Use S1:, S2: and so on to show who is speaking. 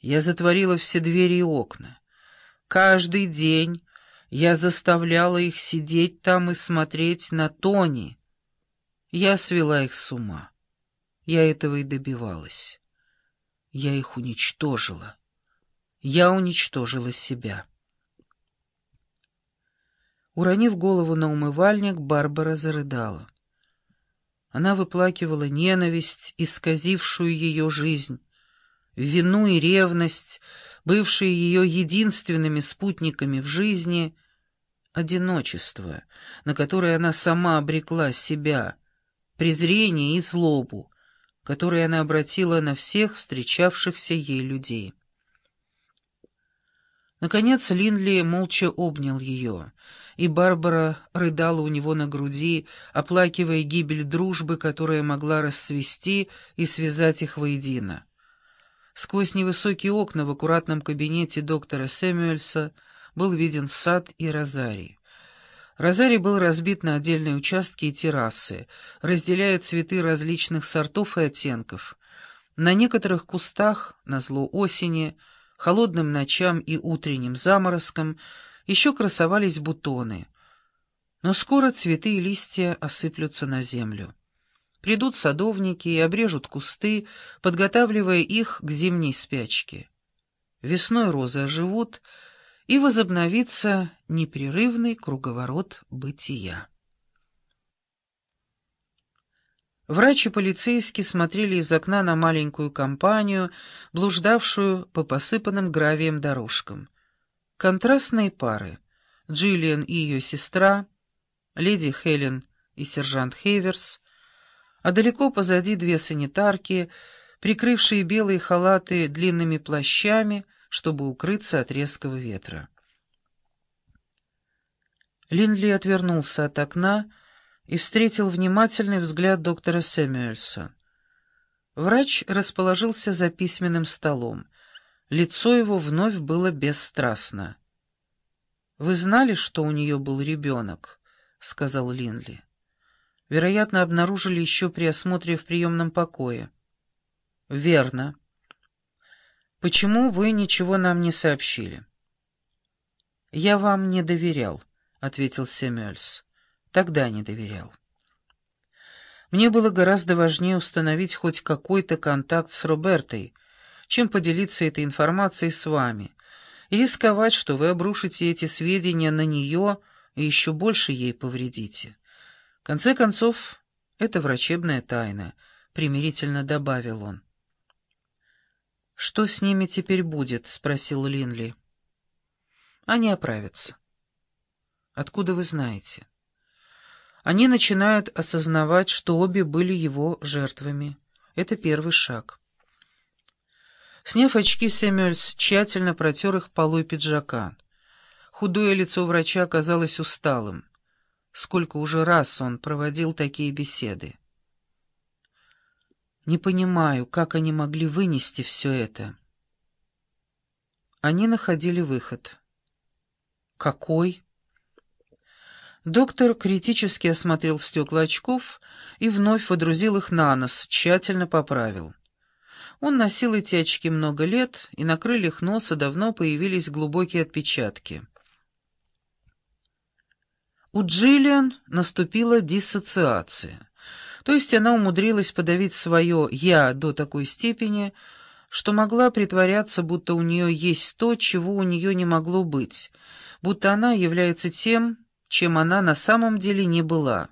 S1: Я затворила все двери и окна. Каждый день я заставляла их сидеть там и смотреть на Тони. Я свела их с ума. Я этого и добивалась. Я их уничтожила. Я уничтожила себя. Уронив голову на умывальник, Барбара зарыдала. Она выплакивала ненависть, исказившую ее жизнь, вину и ревность, бывшие ее единственными спутниками в жизни, одиночество, на которое она сама обрекла себя, презрение и злобу, которые она обратила на всех встречавшихся ей людей. Наконец Линли молча обнял ее, и Барбара рыдала у него на груди, оплакивая гибель дружбы, которая могла расцвести и связать их воедино. Сквозь невысокие окна в аккуратном кабинете доктора Сэмюэльса был виден сад и розарий. Розарий был разбит на отдельные участки и террасы, разделяя цветы различных сортов и оттенков. На некоторых кустах, на зло осени, холодным ночам и утренним заморозкам еще красовались бутоны. Но скоро цветы и листья осыплются на землю. Придут садовники и обрежут кусты, подготавливая их к зимней спячке. Весной розы оживут, и возобновится непрерывный круговорот бытия. Врач и полицейский смотрели из окна на маленькую компанию, блуждавшую по посыпанным гравием дорожкам. Контрастные пары — Джиллиан и ее сестра, леди Хелен и сержант Хейверс, а далеко позади две санитарки, прикрывшие белые халаты длинными плащами, чтобы укрыться от резкого ветра. Линли отвернулся от окна, и встретил внимательный взгляд доктора Сэмюэльса. Врач расположился за письменным столом. Лицо его вновь было бесстрастно. «Вы знали, что у нее был ребенок?» — сказал Линли. «Вероятно, обнаружили еще при осмотре в приемном покое». «Верно. Почему вы ничего нам не сообщили?» «Я вам не доверял», — ответил Сэмюэльс. Тогда не доверял. Мне было гораздо важнее установить хоть какой-то контакт с Робертой, чем поделиться этой информацией с вами, и рисковать, что вы обрушите эти сведения на нее и еще больше ей повредите. Конце концов, это врачебная тайна, — примирительно добавил он. «Что с ними теперь будет?» — спросил Линли. «Они оправятся». «Откуда вы знаете?» Они начинают осознавать, что обе были его жертвами. Это первый шаг. Сняв очки, Сэмюэльс тщательно протер их полой пиджака. Худое лицо врача казалось усталым. Сколько уже раз он проводил такие беседы. Не понимаю, как они могли вынести все это. Они находили выход. Какой? Доктор критически осмотрел стекла очков и вновь водрузил их на нос, тщательно поправил. Он носил эти очки много лет, и на крыльях носа давно появились глубокие отпечатки. У Джиллиан наступила диссоциация, то есть она умудрилась подавить свое «я» до такой степени, что могла притворяться, будто у нее есть то, чего у нее не могло быть, будто она является тем, чем она на самом деле не была.